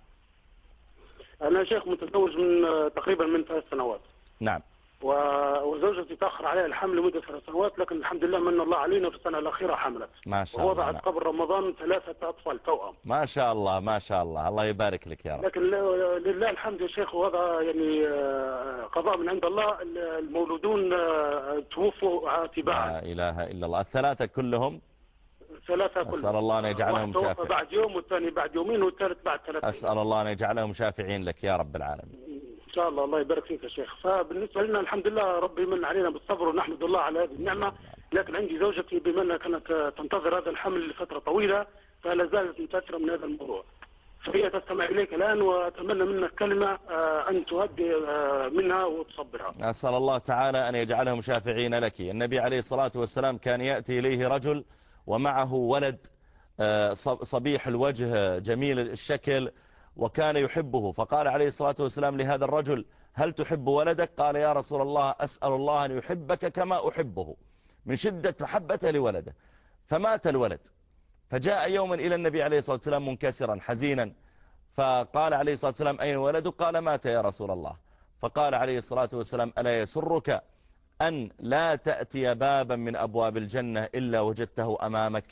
أنا شيخ متزوج من آه، تقريبا من ثلاث سنوات.
نعم.
وزوجتي تأخر عليها الحمل لمدة ثلاث سنوات لكن الحمد لله من الله علينا في السنة الأخيرة حملت.
ما شاء الله.
ووضعت. قبل رمضان ثلاثة أطفال توأم.
ما شاء الله ما شاء الله. الله يبارك لك يا رب.
لكن لله الحمد يا شيخ وهذا يعني آه، قضاء من عند الله. المولودون آه، توفوا تباعا.
لا إله إلا الله. الثلاثة كلهم؟
ثلاثة كلهم.
أسأل الله أن يجعلهم
واحد توفى
شافع
بعد يوم والثاني بعد يومين والثالث بعد ثلاث أيام.
أسأل الله أن يجعلهم شافعين لك يا رب العالمين.
إن شاء الله الله يبارك فيك يا شيخ. فبالنسبة لنا الحمد لله ربي من علينا بالصبر ونحمد الله على هذه النعمة. لكن عندي زوجتي بما أنها كانت تنتظر هذا الحمل لفترة طويلة فلا زالت متأثرة من هذا الموضوع. فهي تستمع إليك الآن وأتمنى منك كلمة آه، أن تهدي آه، منها وتصبرها.
أسأل الله تعالى أن يجعلهم شافعين لك. النبي عليه الصلاة والسلام كان يأتي إليه رجل ومعه ولد آه، صبيح الوجه جميل الشكل وكان يحبه. فقال عليه الصلاة والسلام لهذا الرجل هل تحب ولدك؟ قال يا رسول الله أسأل الله أن يحبك كما أحبه. من شدة محبته لولده. فمات الولد. فجاء يوما إلى النبي عليه الصلاة والسلام منكسرا حزينا. فقال عليه الصلاة والسلام أين ولدك؟ قال مات يا رسول الله. فقال عليه الصلاة والسلام ألا يسرك أن لا تأتي بابا من أبواب الجنة إلا وجدته أمامك؟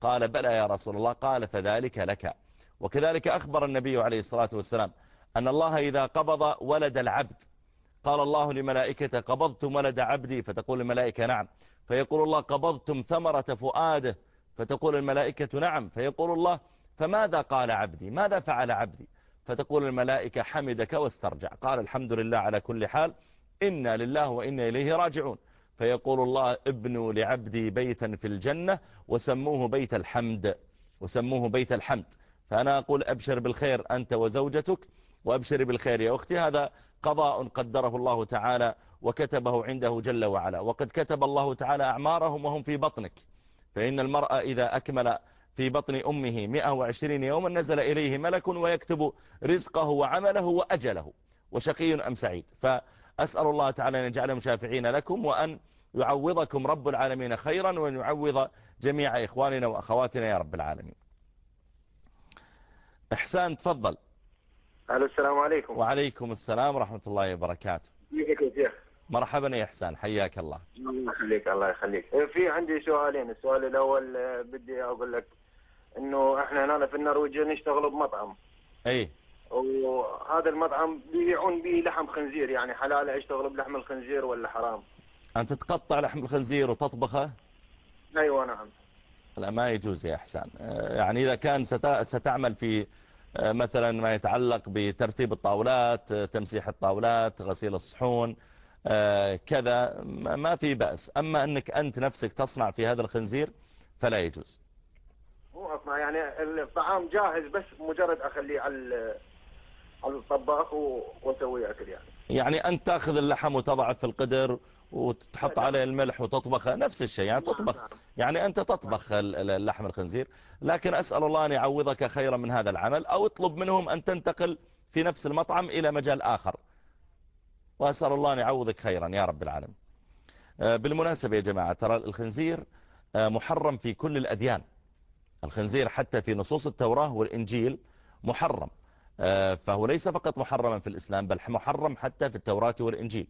قال بلى يا رسول الله. قال فذلك لك. وكذلك أخبر النبي عليه الصلاة والسلام أن الله إذا قبض ولد العبد. قال الله لملائكته قبضتم ولد عبدي؟ فتقول الملائكة نعم. فيقول الله قبضتم ثمرة فؤاده؟ فتقول الملائكة نعم. فيقول الله فماذا قال عبدي؟ ماذا فعل عبدي؟ فتقول الملائكة حمدك واسترجع. قال الحمد لله على كل حال إنا لله وإنا إليه راجعون. فيقول الله ابنوا لعبدي بيتا في الجنة وسموه بيت الحمد وسموه بيت الحمد. فأنا أقول أبشر بالخير أنت وزوجتك وأبشر بالخير يا أختي. هذا قضاء قدره الله تعالى وكتبه عنده جل وعلا. وقد كتب الله تعالى أعمارهم وهم في بطنك. فإن المرأة إذا أكمل في بطن أمه 120 يوما نزل إليه ملك ويكتب رزقه وعمله وأجله وشقي أم سعيد. فأسأل الله تعالى أن يجعلهم شافعين لكم وأن يعوضكم رب العالمين خيرا وأن يعوض جميع إخواننا وأخواتنا يا رب العالمين. إحسان تفضل.
ألو السلام عليكم.
وعليكم السلام ورحمة الله وبركاته.
كيفك يا شيخ؟
مرحبا يا إحسان حياك الله.
الله يخليك الله يخليك. إيه، في عندي سؤالين. السؤال الأول آه، بدي أقول لك إنه إحنا هنا في النرويج نشتغل بمطعم.
أي.
وهذا المطعم بيبيعون به لحم خنزير يعني حلال أشتغل بلحم الخنزير ولا حرام؟
أنت تقطع لحم الخنزير وتطبخه؟
أيوه نعم.
لا ما يجوز يا إحسان. آه، يعني إذا كان ست- ستعمل في آه، مثلا ما يتعلق بترتيب الطاولات آه، تمسيح الطاولات غسيل الصحون كذا ما في بأس. أما أنك أنت نفسك تصنع في هذا الخنزير فلا يجوز.
مو أصنع يعني الطعام جاهز بس مجرد أخليه على على الطباخ و- واسوي اكل يعني.
يعني أنت تأخذ اللحم وتضعه في القدر وتحط عليه الملح وتطبخه نفس الشيء يعني تطبخ. يعني أنت تطبخ ال- ال- اللحم الخنزير لكن أسأل الله أن يعوضك خيرا من هذا العمل أو اطلب منهم أن تنتقل في نفس المطعم إلى مجال آخر. وأسأل الله أن يعوضك خيرا يا رب العالمين. آه، بالمناسبة يا جماعة ترى الخنزير آه، محرم في كل الأديان. الخنزير حتى في نصوص التوراة والإنجيل محرم. آه، فهو ليس فقط محرما في الإسلام بل محرم حتى في التوراة والإنجيل.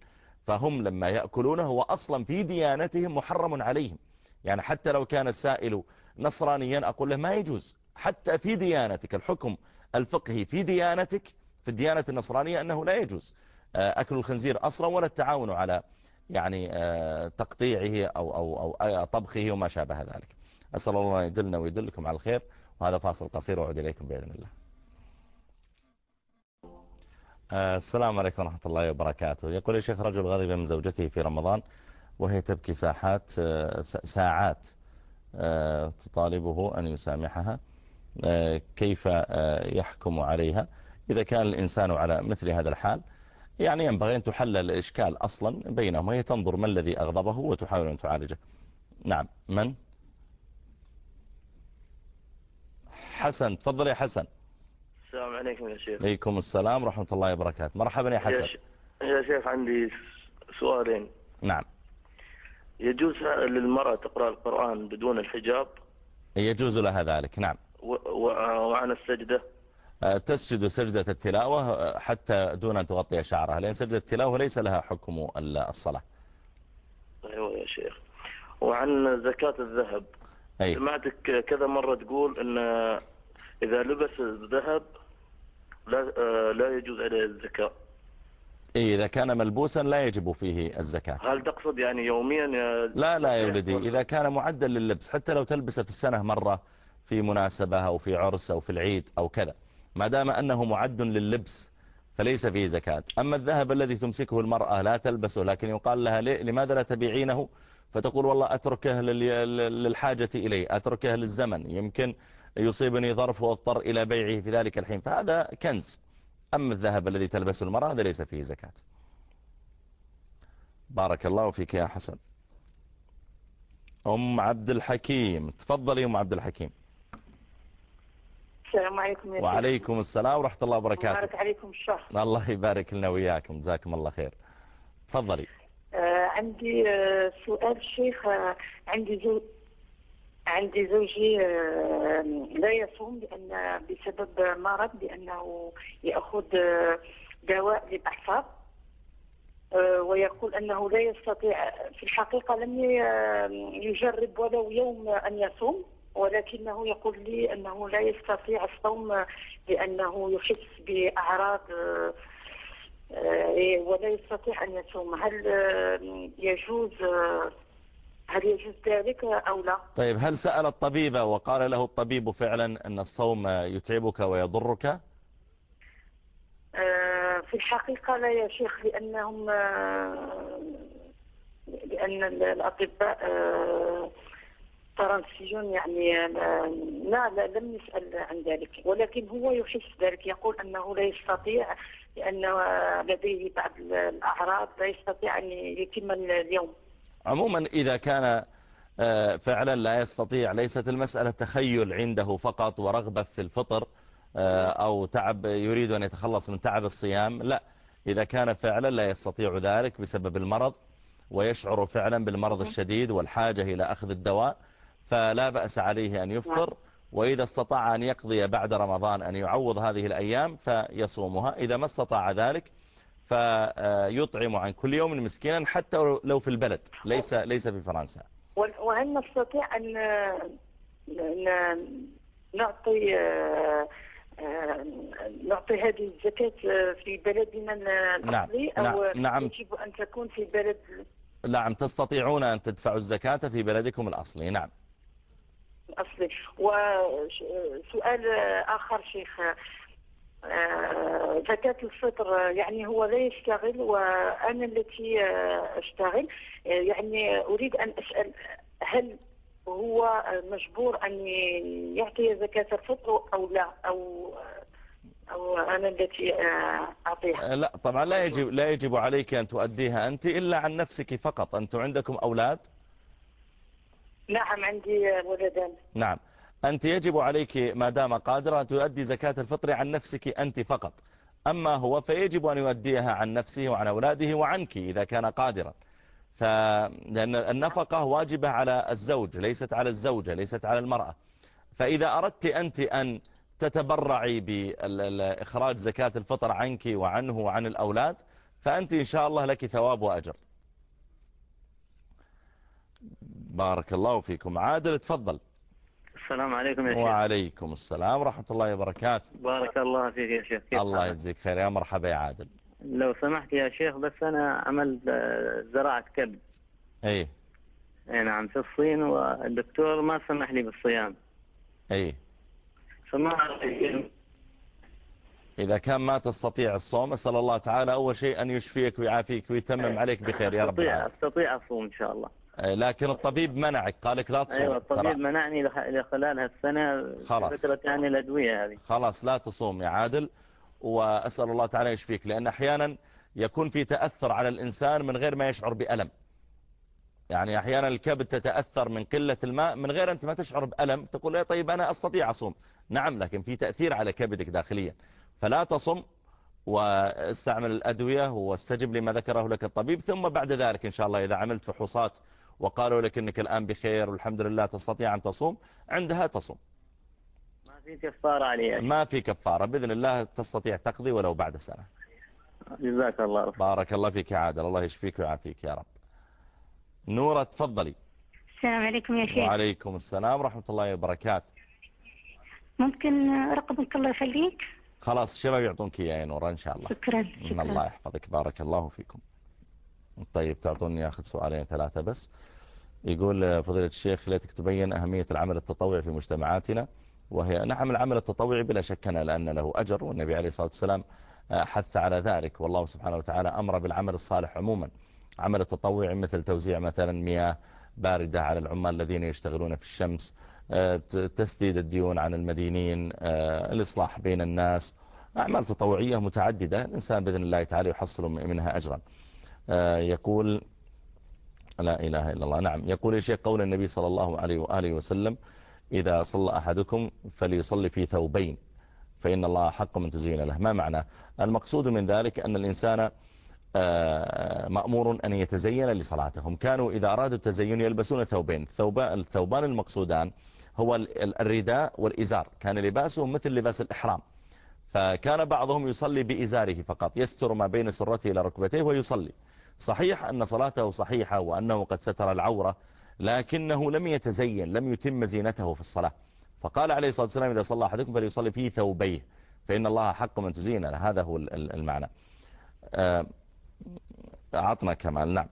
فهم لما يأكلونه هو أصلا في ديانتهم محرم عليهم. يعني حتى لو كان السائل نصرانيا أقول له ما يجوز. حتى في ديانتك الحكم الفقهي في ديانتك في الديانة النصرانية أنه لا يجوز. آه، أكل الخنزير أصلا ولا التعاون على يعني آه، تقطيعه أو, أو, أو طبخه وما شابه ذلك. أسأل الله أن يدلنا ويدلكم على الخير. وهذا فاصل قصير وعود إليكم بإذن الله. آه، السلام عليكم ورحمة الله وبركاته. يقول الشيخ رجل غضب من زوجته في رمضان وهي تبكي ساحات ساعات تطالبه أن يسامحها كيف يحكم عليها؟ إذا كان الإنسان على مثل هذا الحال يعني ينبغي أن تحلل الإشكال أصلا بينهم وهي تنظر ما الذي أغضبه وتحاول أن تعالجه. نعم من؟ حسن تفضل يا حسن.
السلام عليكم يا شيخ.
عليكم السلام ورحمة الله وبركاته. مرحبا يا حسن.
يا شيخ عندي سؤالين.
نعم.
يجوز للمرأة تقرأ القرآن بدون الحجاب؟
يجوز لها ذلك نعم.
وعن السجدة؟
آه، تسجد سجدة التلاوة آه، حتى دون أن تغطي شعرها لأن سجدة التلاوة ليس لها حكم الصلاة.
أيوة يا شيخ. وعن زكاة الذهب.
أي.
سمعتك كذا مرة تقول أن إذا لبس الذهب لا, آه، لا يجوز عليه الزكاة.
إيه إذا كان ملبوسا لا يجب فيه الزكاة.
هل تقصد يعني يوميا يا
لا لا يا ولدي إذا كان معدل لللبس حتى لو تلبسه في السنة مرة في مناسبة أو في عرس أو في العيد أو كذا ما دام أنه معد لللبس فليس فيه زكاة. أما الذهب الذي تمسكه المرأة لا تلبسه لكن يقال لها لماذا لا تبيعينه؟ فتقول والله أتركه للحاجة إليه أتركه للزمن. يمكن يصيبني ظرف واضطر إلى بيعه في ذلك الحين. فهذا كنز. أما الذهب الذي تلبسه المرأة هذا ليس فيه زكاة. بارك الله فيك يا حسن. أم عبد الحكيم. تفضلي أم عبد الحكيم.
السلام عليكم يا
وعليكم السلام ورحمة الله وبركاته.
مبارك عليكم الشهر
الله يبارك لنا وياكم جزاكم الله خير. تفضلي.
آه عندي آه سؤال شيخ. آه عندي عندي زوجي آه لا يصوم لأن بسبب مرض لأنه يأخذ آه دواء للأعصاب آه ويقول أنه لا يستطيع في الحقيقة لم يجرب ولو يوم أن يصوم ولكنه يقول لي أنه لا يستطيع الصوم لأنه يحس بأعراض آه، ولا يستطيع أن يصوم. هل يجوز هل يجوز ذلك أو لا؟
طيب هل سأل الطبيب وقال له الطبيب فعلا أن الصوم يتعبك ويضرك؟
في الحقيقة لا يا شيخ لأنهم لأن الأطباء فرنسي يعني لا, لا لم يسأل عن ذلك ولكن هو يحس ذلك يقول أنه لا يستطيع لأن لديه بعض الأعراض لا يستطيع أن يتم اليوم.
عموما إذا كان آه، فعلا لا يستطيع ليست المسألة تخيل عنده فقط ورغبة في الفطر آه، أو تعب يريد أن يتخلص من تعب الصيام لا. إذا كان فعلا لا يستطيع ذلك بسبب المرض ويشعر فعلا بالمرض الشديد والحاجة إلى أخذ الدواء فلا بأس عليه أن يفطر نعم. وإذا استطاع أن يقضي بعد رمضان أن يعوض هذه الأيام فيصومها. إذا ما استطاع ذلك فيطعم عن كل يوم مسكينا حتى لو في البلد ليس ليس في فرنسا.
وهل نستطيع أن نعطي نعطي هذه الزكاة في بلدنا الأصلي
نعم.
أو
نعم.
يجب أن تكون في بلد؟
نعم. تستطيعون أن تدفعوا الزكاة في بلدكم الأصلي. نعم.
أصلي وسؤال آخر شيخ. آه، زكاة الفطر يعني هو لا يشتغل وأنا التي أشتغل يعني أريد أن أسأل هل هو مجبور أن يعطي زكاة الفطر أو لا أو أو أنا التي أعطيها؟
لا طبعا لا يجب لا يجب عليك أن تؤديها أنت إلا عن نفسك فقط. أنتم عندكم أولاد؟
نعم عندي ولدان.
نعم. أنت يجب عليك ما دام قادرة أن تؤدي زكاة الفطر عن نفسك أنت فقط. أما هو فيجب أن يؤديها عن نفسه وعن أولاده وعنك إذا كان قادرا. فلأن النفقة واجبة على الزوج ليست على الزوجة ليست على المرأة. فإذا أردت أنت أن تتبرعي بإخراج زكاة الفطر عنك وعنه وعن الأولاد فأنت إن شاء الله لك ثواب وأجر. بارك الله فيكم. عادل تفضل.
السلام عليكم يا شيخ.
وعليكم السلام ورحمة الله وبركاته.
بارك الله فيك يا شيخ. كيف
الله؟ يجزيك خير يا مرحبا يا عادل.
لو سمحت يا شيخ بس أنا عملت آه، زراعة كبد
إيه
أي نعم في الصين والدكتور ما سمح لي بالصيام.
إيه
فما
إذا كان ما تستطيع الصوم أسأل الله تعالى أول شيء أن يشفيك ويعافيك ويتمم عليك بخير يا رب العالمين.
أستطيع أصوم إن شاء الله.
لكن الطبيب منعك. قال لك لا تصوم.
أيوة الطبيب. منعني لخ- لخلال هالسنة
خلاص.
فترة يعني الأدوية هذه.
خلاص لا تصوم يا عادل. وأسأل الله تعالى يشفيك لأن أحيانا يكون في تأثر على الإنسان من غير ما يشعر بألم. يعني أحيانا الكبد تتأثر من قلة الماء من غير أنت ما تشعر بألم تقول يا طيب أنا أستطيع أصوم. نعم لكن في تأثير على كبدك داخليا. فلا تصم واستعمل الأدوية واستجب لما ذكره لك الطبيب ثم بعد ذلك إن شاء الله إذا عملت فحوصات وقالوا لك أنك الآن بخير والحمد لله تستطيع أن تصوم عندها تصوم.
ما في كفارة علي
ما في كفارة بإذن الله تستطيع تقضي ولو بعد سنة.
جزاك الله
بارك الله فيك يا عادل الله يشفيك ويعافيك يا رب. نورة تفضلي.
السلام عليكم يا شيخ.
وعليكم السلام ورحمة الله وبركاته.
ممكن رقمك الله يخليك؟
خلاص الشباب يعطونك إياه يا نورة إن شاء الله.
شكرا
إن الله يحفظك بارك الله فيكم. طيب تعطوني أخذ سؤالين ثلاثة بس. يقول فضيلة الشيخ ليتك تبين أهمية العمل التطوعي في مجتمعاتنا وهي نعم العمل التطوعي بلا شك أن لأن له أجر والنبي عليه الصلاة والسلام حث على ذلك والله سبحانه وتعالى أمر بالعمل الصالح عموما. عمل التطوعي مثل توزيع مثلا مياه باردة على العمال الذين يشتغلون في الشمس تسديد الديون عن المدينين الإصلاح بين الناس. أعمال تطوعية متعددة الإنسان بإذن الله تعالى يحصل منها أجرا. يقول لا إله إلا الله. نعم يقول يا شيخ قول النبي صلى الله عليه وآله وسلم إذا صلى أحدكم فليصلي في ثوبين فإن الله حق من تزين له. ما معنى؟ المقصود من ذلك أن الإنسان مأمور أن يتزين لصلاتهم. كانوا إذا أرادوا التزين يلبسون ثوبين. الثوبان المقصودان هو الرداء والإزار. كان لباسهم مثل لباس الإحرام. فكان بعضهم يصلي بإزاره فقط. يستر ما بين سرته إلى ركبتيه ويصلي. صحيح أن صلاته صحيحة وأنه قد ستر العورة لكنه لم يتزين لم يتم زينته في الصلاة. فقال عليه الصلاة والسلام إذا صلى أحدكم فليصلي في ثوبيه فإن الله حق من تزين هذا هو المعنى. أعطنا كمال. نعم.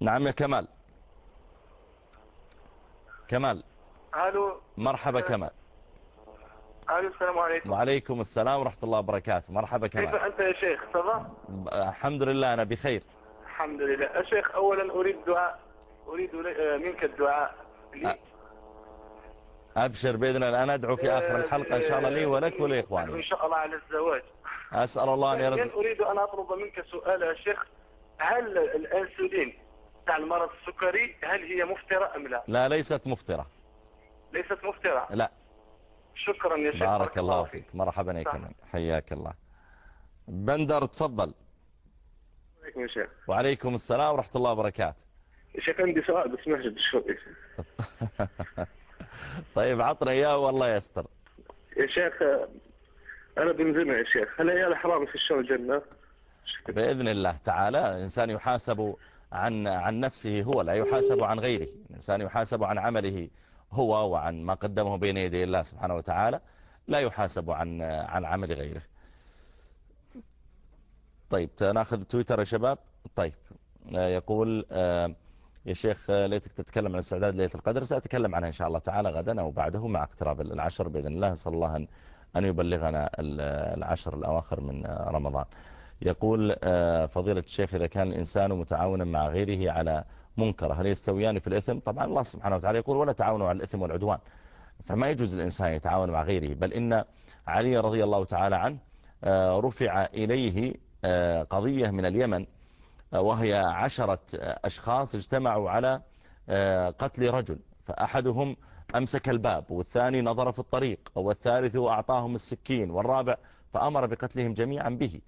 نعم يا كمال. كمال.
ألو.
مرحبا كمال.
ألو السلام عليكم.
وعليكم السلام ورحمة الله وبركاته. مرحبا
كيف
كمال
أنت يا شيخ؟ تمام؟
الحمد لله أنا بخير.
الحمد لله. يا شيخ اولا أريد دعاء. أريد منك الدعاء. لي؟
أبشر بإذن الله. أنا أدعو في آخر الحلقة إن شاء الله لي ولك
إن
ولإخواني
شاء الله على الزواج.
أسأل الله أن يرزق
أريد أن أطلب منك سؤال يا شيخ. هل الأنسولين تاع المرض السكري هل هي مفترة أم لا؟
لا ليست مفترة.
ليست مفترة؟
لا.
شكرا يا شيخ.
بارك الله فيك. مرحبا يا
صح.
كمال حياك الله. بندر تفضل.
عليكم يا شيخ.
وعليكم السلام ورحمة الله وبركاته.
يا شيخ عندي سؤال بس محجب شوي.
طيب عطنا إياه والله يستر.
يا شيخ أنا بنزمع يا شيخ. هل عيال حرام يخشون الجنة؟
بإذن الله تعالى الإنسان يحاسب عن عن نفسه هو لا يحاسب عن غيره. الإنسان يحاسب عن عمله هو وعن ما قدمه بين يدي الله سبحانه وتعالى لا يحاسب عن عن عمل غيره. طيب ناخذ تويتر يا شباب. طيب آه، يقول آه، يا شيخ آه، ليتك تتكلم عن استعداد ليلة القدر. سأتكلم عنها إن شاء الله تعالى غدا أو بعده مع اقتراب العشر بإذن الله. صلى الله أن أن يبلغنا ال- العشر الأواخر من رمضان. يقول فضيلة الشيخ إذا كان الإنسان متعاونا مع غيره على منكر هل يستويان في الإثم؟ طبعا الله سبحانه وتعالى يقول ولا تعاونوا على الإثم والعدوان. فما يجوز الإنسان يتعاون مع غيره بل إن علي رضي الله تعالى عنه رفع إليه قضية من اليمن آه، وهي عشرة آه، أشخاص اجتمعوا على آه، قتل رجل فأحدهم أمسك الباب والثاني نظر في الطريق والثالث أعطاهم السكين والرابع فأمر بقتلهم جميعا به.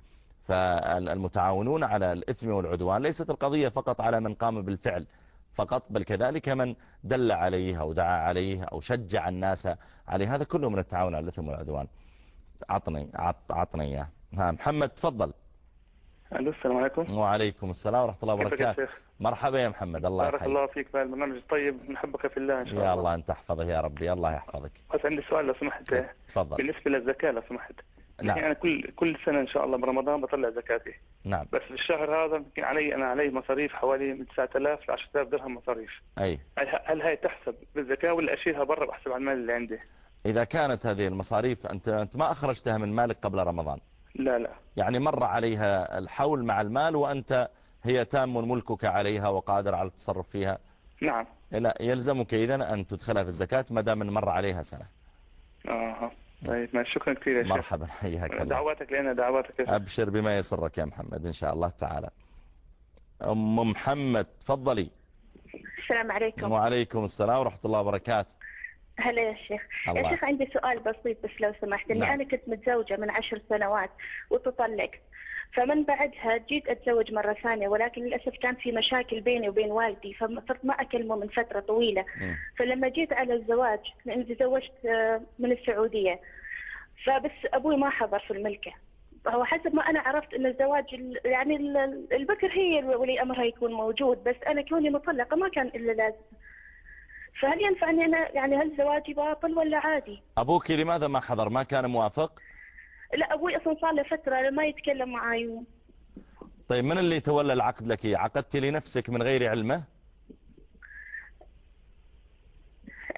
فالمتعاونون على الإثم والعدوان ليست القضية فقط على من قام بالفعل فقط بل كذلك من دل عليه أو دعا عليه أو شجع الناس عليه. هذا كله من التعاون على الإثم والعدوان. عطني عط عطني إياه. ها محمد تفضل.
ألو السلام عليكم.
وعليكم السلام ورحمة الله وبركاته. مرحبا يا محمد الله
بارك
يحييك.
الله فيك في البرنامج الطيب نحبك في الله إن شاء
يا
الله.
الله أنت أحفظه يا ربي الله يحفظك.
بس عندي سؤال لو سمحت.
تفضل.
بالنسبة للزكاة لو سمحت.
نعم.
يعني أنا كل كل سنة إن شاء الله برمضان بطلع زكاتي.
نعم.
بس في الشهر هذا يمكن علي أنا علي مصاريف حوالي من 9000 ل 10000 درهم مصاريف.
أي.
هل هاي تحسب بالزكاة ولا أشيلها برا بحسب على المال اللي عندي؟
إذا كانت هذه المصاريف أنت, أنت ما أخرجتها من مالك قبل رمضان.
لا لا.
يعني مر عليها الحول مع المال وأنت هي تام ملكك عليها وقادر على التصرف فيها؟
نعم.
لا يلزمك إذن أن تدخلها في الزكاة ما دام مر عليها سنة.
آه طيب ما شكرا كثير يا شيخ.
مرحبا حياك الله.
دعواتك لنا دعواتك يا شيخ.
أبشر بما يسرك يا محمد إن شاء الله تعالى. أم محمد تفضلي.
السلام عليكم.
وعليكم السلام ورحمة الله وبركاته.
هلا يا شيخ.
الله.
يا شيخ عندي سؤال بسيط بس لو سمحت. اني
نعم.
أنا كنت متزوجة من عشر سنوات وتطلقت. فمن بعدها جيت أتزوج مرة ثانية ولكن للأسف كان في مشاكل بيني وبين والدي فصرت ما أكلمه من فترة طويلة. فلما جيت على الزواج لأني تزوجت آه، من السعودية. فبس أبوي ما حضر في الملكة. هو حسب ما أنا عرفت أن الزواج ال- يعني ال- البكر هي ولي أمرها يكون موجود. بس أنا كوني مطلقة ما كان إلا لازم. فهل ينفع أني أنا يعني هل زواجي باطل ولا عادي؟
أبوك لماذا ما حضر؟ ما كان موافق؟
لا أبوي أصلا صار له فترة ما يتكلم معي
طيب من اللي تولى العقد لك؟ عقدت لنفسك من غير علمه؟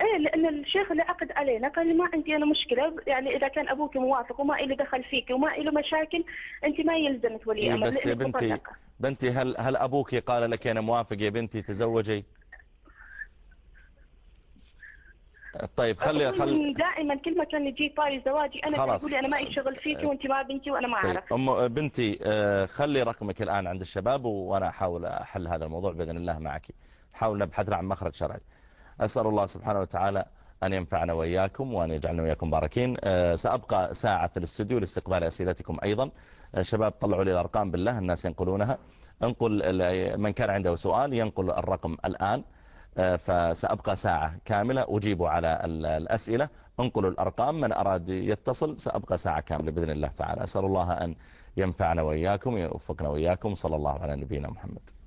إيه لأن الشيخ اللي عقد علينا قال لي ما عندي أنا مشكلة. يعني إذا كان أبوك موافق وما له دخل فيك وما له مشاكل أنت ما يلزمك ولي
إيه
أمر
بس يا بنتي. بنتي هل هل أبوك قال لك أنا موافق يا بنتي تزوجي؟ طيب خلي
أبوي
خل
دائما كل ما كان يجي طاري زواجي أنا
خلاص.
يقول لي أنا ما شغل فيك وأنت ما بنتي وأنا ما
طيب
أعرف.
أم بنتي آه، خلي رقمك الآن عند الشباب وأنا أحاول أحل هذا الموضوع بإذن الله معك. حاول نبحث له عن مخرج شرعي. أسأل الله سبحانه وتعالى أن ينفعنا وإياكم وأن يجعلنا وإياكم باركين آه، سأبقى ساعة في الاستوديو لاستقبال أسئلتكم أيضا. آه، شباب طلعوا لي الأرقام بالله الناس ينقلونها. انقل من كان عنده سؤال ينقل الرقم الآن. فسأبقى ساعة كاملة. أجيب على ال- الأسئلة. انقلوا الأرقام. من أراد يتصل سأبقى ساعة كاملة بإذن الله تعالى. أسأل الله أن ينفعنا وإياكم يوفقنا وإياكم. صلى الله على نبينا محمد.